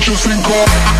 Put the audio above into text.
ocho, ocho, ocho, cinco.